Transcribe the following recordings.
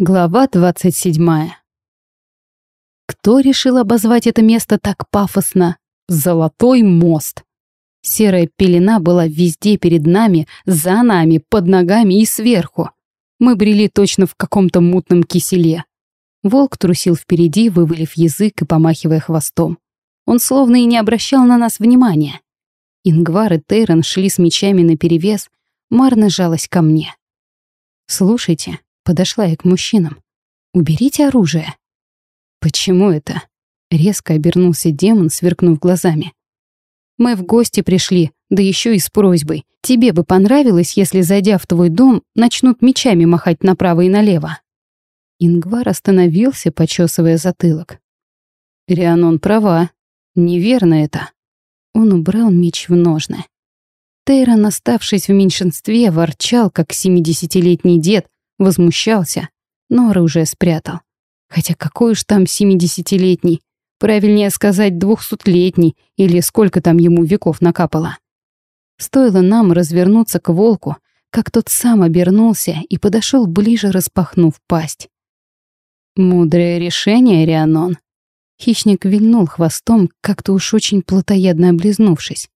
Глава 27. Кто решил обозвать это место так пафосно? Золотой мост. Серая пелена была везде перед нами, за нами, под ногами и сверху. Мы брели точно в каком-то мутном киселе. Волк трусил впереди, вывалив язык и помахивая хвостом. Он словно и не обращал на нас внимания. Ингвар и Тейрон шли с мечами наперевес, Марна жалась ко мне. «Слушайте», Подошла я к мужчинам. «Уберите оружие». «Почему это?» Резко обернулся демон, сверкнув глазами. «Мы в гости пришли, да еще и с просьбой. Тебе бы понравилось, если, зайдя в твой дом, начнут мечами махать направо и налево?» Ингвар остановился, почесывая затылок. «Рианон права. Неверно это». Он убрал меч в ножны. Тейрон, оставшись в меньшинстве, ворчал, как семидесятилетний дед, возмущался, но оружие спрятал. Хотя какой уж там семидесятилетний, правильнее сказать двухсотлетний или сколько там ему веков накапало. Стоило нам развернуться к волку, как тот сам обернулся и подошел ближе, распахнув пасть. «Мудрое решение, Рианон». Хищник вильнул хвостом, как-то уж очень плотоядно облизнувшись.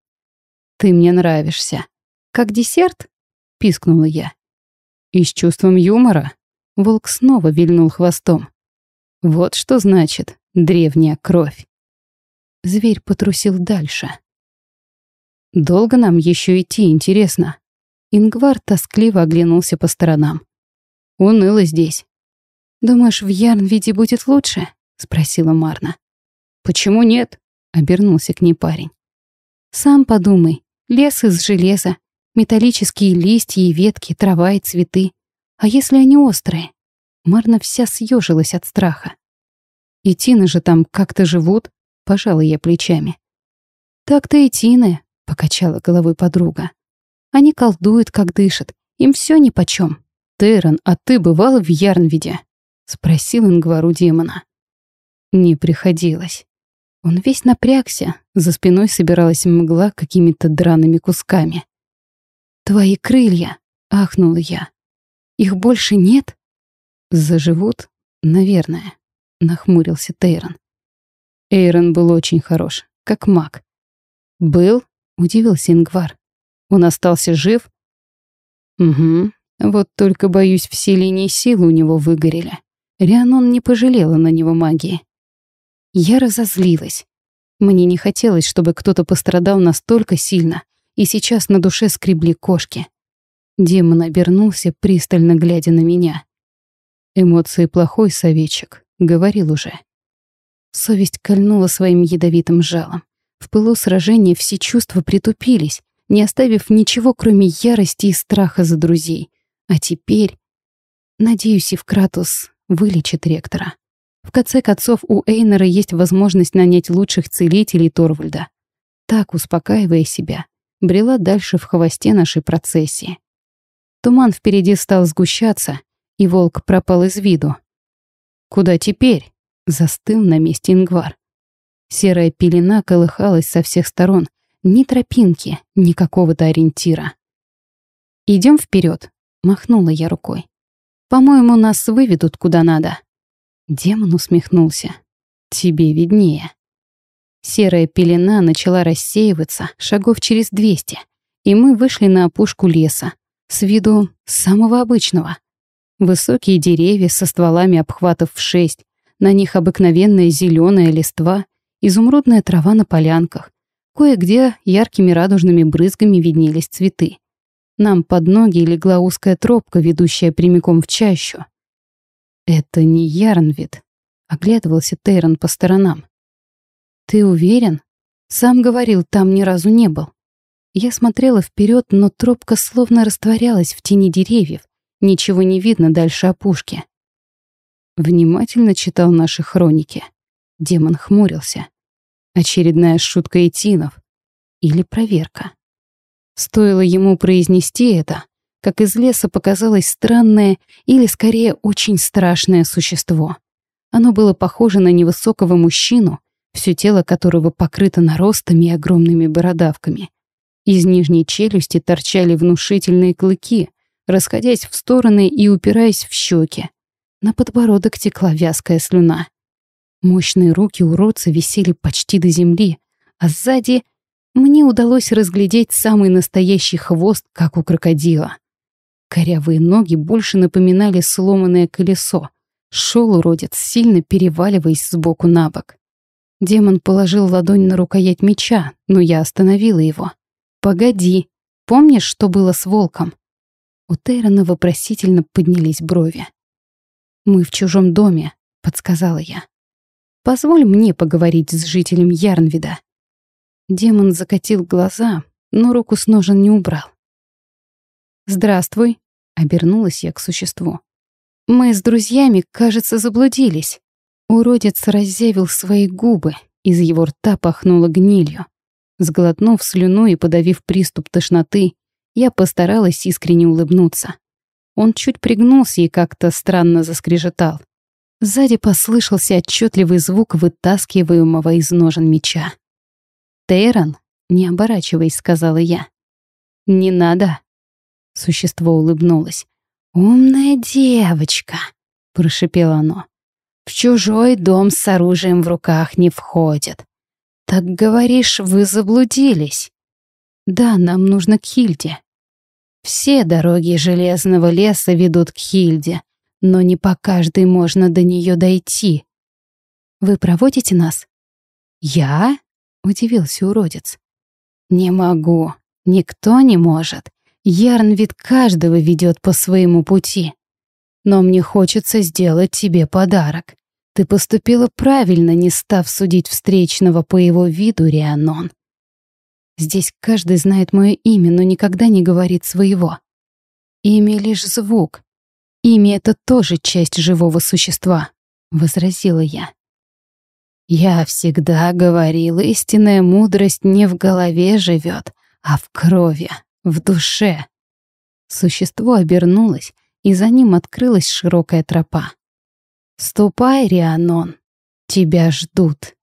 «Ты мне нравишься. Как десерт?» — пискнула я. И с чувством юмора волк снова вильнул хвостом. Вот что значит древняя кровь. Зверь потрусил дальше. Долго нам еще идти, интересно. Ингвар тоскливо оглянулся по сторонам. Уныло здесь. «Думаешь, в Ярнвиде будет лучше?» — спросила Марна. «Почему нет?» — обернулся к ней парень. «Сам подумай. Лес из железа, Металлические листья и ветки, трава и цветы. А если они острые? Марна вся съежилась от страха. И тины же там как-то живут, пожала я плечами. Так-то и тины, покачала головой подруга. Они колдуют, как дышат, им все нипочем. Террен, а ты бывал в Ярнвиде? Спросил Ингвару демона. Не приходилось. Он весь напрягся, за спиной собиралась мгла какими-то драными кусками. «Твои крылья!» — ахнула я. «Их больше нет?» «Заживут? Наверное», — нахмурился Тейрон. Эйрон был очень хорош, как маг. «Был?» — удивился Ингвар. «Он остался жив?» «Угу. Вот только, боюсь, все линии силы у него выгорели. Рианон не пожалела на него магии. Я разозлилась. Мне не хотелось, чтобы кто-то пострадал настолько сильно, и сейчас на душе скребли кошки. Демон обернулся, пристально глядя на меня. «Эмоции плохой, советчик», — говорил уже. Совесть кольнула своим ядовитым жалом. В пылу сражения все чувства притупились, не оставив ничего, кроме ярости и страха за друзей. А теперь... Надеюсь, Евкратус вылечит ректора. В конце концов, у Эйнера есть возможность нанять лучших целителей Торвальда. Так, успокаивая себя, брела дальше в хвосте нашей процессии. Туман впереди стал сгущаться, и волк пропал из виду. «Куда теперь?» — застыл на месте Ингвар. Серая пелена колыхалась со всех сторон. Ни тропинки, ни какого-то ориентира. Идем вперед, махнула я рукой. «По-моему, нас выведут куда надо». Демон усмехнулся. «Тебе виднее». Серая пелена начала рассеиваться шагов через двести, и мы вышли на опушку леса, с виду самого обычного. Высокие деревья со стволами обхватов в шесть, на них обыкновенная зеленая листва, изумрудная трава на полянках. Кое-где яркими радужными брызгами виднелись цветы. Нам под ноги легла узкая тропка, ведущая прямиком в чащу. «Это не Ярнвид», — оглядывался Тейрон по сторонам. «Ты уверен?» «Сам говорил, там ни разу не был». Я смотрела вперед, но тропка словно растворялась в тени деревьев. Ничего не видно дальше опушки. Внимательно читал наши хроники. Демон хмурился. Очередная шутка Этинов. Или проверка. Стоило ему произнести это, как из леса показалось странное или, скорее, очень страшное существо. Оно было похоже на невысокого мужчину, все тело которого покрыто наростами и огромными бородавками. Из нижней челюсти торчали внушительные клыки, расходясь в стороны и упираясь в щеки. На подбородок текла вязкая слюна. Мощные руки уродца висели почти до земли, а сзади мне удалось разглядеть самый настоящий хвост, как у крокодила. Корявые ноги больше напоминали сломанное колесо. Шел уродец, сильно переваливаясь сбоку на бок. Демон положил ладонь на рукоять меча, но я остановила его. «Погоди, помнишь, что было с волком?» У Тейрона вопросительно поднялись брови. «Мы в чужом доме», — подсказала я. «Позволь мне поговорить с жителем Ярнвида». Демон закатил глаза, но руку с ножен не убрал. «Здравствуй», — обернулась я к существу. «Мы с друзьями, кажется, заблудились». Уродец раззявил свои губы, из его рта пахнуло гнилью. Сглотнув слюну и подавив приступ тошноты, я постаралась искренне улыбнуться. Он чуть пригнулся и как-то странно заскрежетал. Сзади послышался отчетливый звук вытаскиваемого из ножен меча. «Тейрон», — не оборачиваясь, сказала я. «Не надо». Существо улыбнулось. «Умная девочка», — прошипело оно. В чужой дом с оружием в руках не входит. Так говоришь, вы заблудились? Да, нам нужно к Хильде. Все дороги Железного леса ведут к Хильде, но не по каждой можно до нее дойти. Вы проводите нас? Я? Удивился уродец. Не могу. Никто не может. Ярн вид каждого ведет по своему пути. Но мне хочется сделать тебе подарок. Ты поступила правильно, не став судить встречного по его виду, Рианон. Здесь каждый знает мое имя, но никогда не говорит своего. Имя — лишь звук. Имя — это тоже часть живого существа, — возразила я. Я всегда говорил, истинная мудрость не в голове живет, а в крови, в душе. Существо обернулось, и за ним открылась широкая тропа. «Ступай, Рианон, тебя ждут».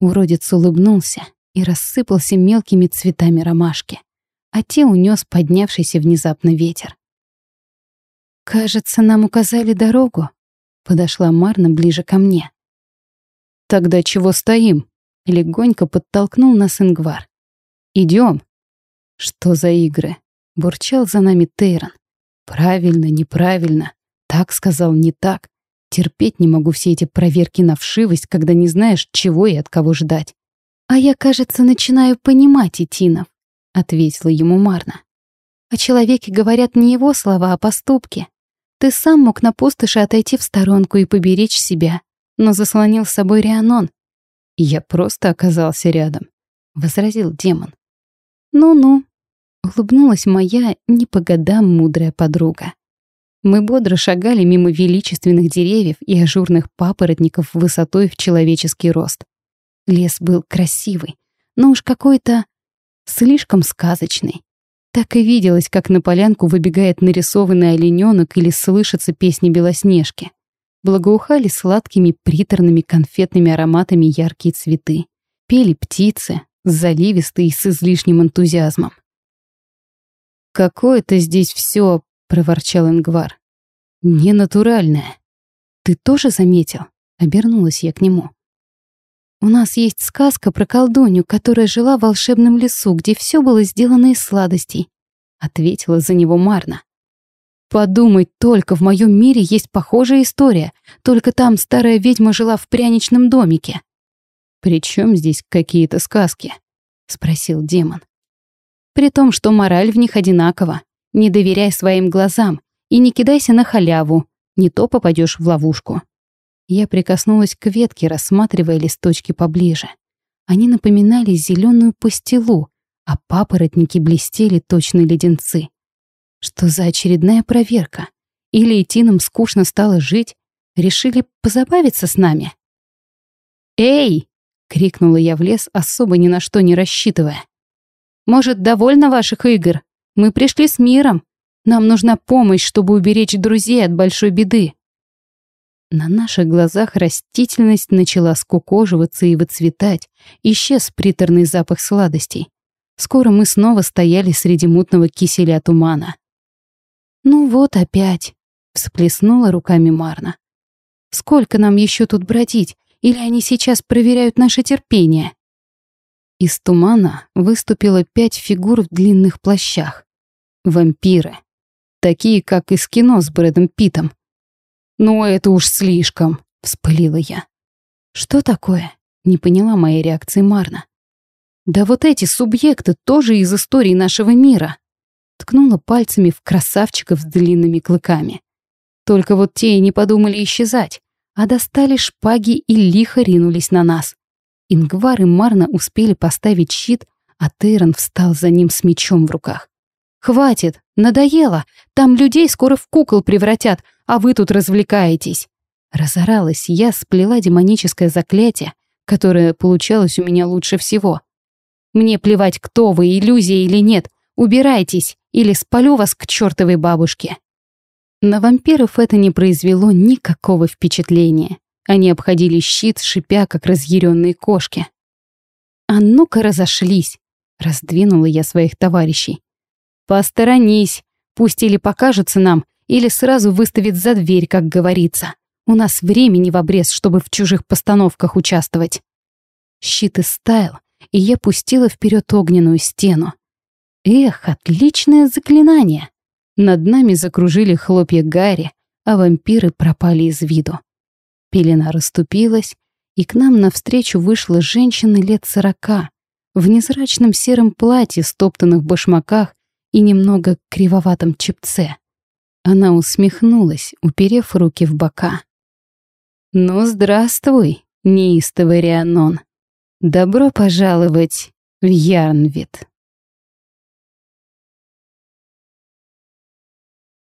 Уродец улыбнулся и рассыпался мелкими цветами ромашки, а те унес поднявшийся внезапно ветер. «Кажется, нам указали дорогу», — подошла Марна ближе ко мне. «Тогда чего стоим?» — легонько подтолкнул нас Ингвар. «Идем». «Что за игры?» — бурчал за нами Тейрон. «Правильно, неправильно. Так сказал, не так. Терпеть не могу все эти проверки на вшивость, когда не знаешь, чего и от кого ждать. «А я, кажется, начинаю понимать Итинов», — ответила ему Марна. «О человеке говорят не его слова, а поступки. Ты сам мог на пустоши отойти в сторонку и поберечь себя, но заслонил с собой Рианон. Я просто оказался рядом», — возразил демон. «Ну-ну», — улыбнулась моя не по годам мудрая подруга. Мы бодро шагали мимо величественных деревьев и ажурных папоротников высотой в человеческий рост. Лес был красивый, но уж какой-то слишком сказочный. Так и виделось, как на полянку выбегает нарисованный олененок или слышатся песни Белоснежки. Благоухали сладкими приторными конфетными ароматами яркие цветы. Пели птицы, заливистые и с излишним энтузиазмом. «Какое-то здесь все проворчал Ингвар. «Ненатуральное». «Ты тоже заметил?» — обернулась я к нему. «У нас есть сказка про колдунью, которая жила в волшебном лесу, где все было сделано из сладостей», — ответила за него Марна. «Подумать только, в моем мире есть похожая история, только там старая ведьма жила в пряничном домике». «При чем здесь какие-то сказки?» — спросил демон. «При том, что мораль в них одинакова. Не доверяй своим глазам и не кидайся на халяву, не то попадешь в ловушку. Я прикоснулась к ветке, рассматривая листочки поближе. Они напоминали зеленую пастилу, а папоротники блестели точно леденцы. Что за очередная проверка? Или идти нам скучно стало жить? Решили позабавиться с нами? «Эй!» — крикнула я в лес, особо ни на что не рассчитывая. «Может, довольно ваших игр? Мы пришли с миром. Нам нужна помощь, чтобы уберечь друзей от большой беды. На наших глазах растительность начала скукоживаться и выцветать, исчез приторный запах сладостей. Скоро мы снова стояли среди мутного киселя тумана. «Ну вот опять», Всплеснула руками Марна. «Сколько нам еще тут бродить? Или они сейчас проверяют наше терпение?» Из тумана выступило пять фигур в длинных плащах. Вампиры. Такие, как из кино с Брэдом Питом. «Ну, это уж слишком», — вспылила я. «Что такое?» — не поняла моей реакции Марна. «Да вот эти субъекты тоже из истории нашего мира», — ткнула пальцами в красавчиков с длинными клыками. Только вот те и не подумали исчезать, а достали шпаги и лихо ринулись на нас. Ингвар и Марна успели поставить щит, а Тейрон встал за ним с мечом в руках. «Хватит! Надоело! Там людей скоро в кукол превратят, а вы тут развлекаетесь!» Разоралась я, сплела демоническое заклятие, которое получалось у меня лучше всего. «Мне плевать, кто вы, иллюзия или нет, убирайтесь, или спалю вас к чертовой бабушке!» На вампиров это не произвело никакого впечатления. Они обходили щит, шипя, как разъяренные кошки. «А ну-ка разошлись!» — раздвинула я своих товарищей. «Посторонись! Пусть или покажется нам, или сразу выставит за дверь, как говорится. У нас времени в обрез, чтобы в чужих постановках участвовать». Щит истаял, и я пустила вперед огненную стену. Эх, отличное заклинание! Над нами закружили хлопья гари, а вампиры пропали из виду. Пелена расступилась, и к нам навстречу вышла женщина лет сорока, в незрачном сером платье, стоптанных башмаках и немного кривоватом чепце. Она усмехнулась, уперев руки в бока. «Ну, здравствуй, неистовый Рианон. Добро пожаловать в Ярнвит».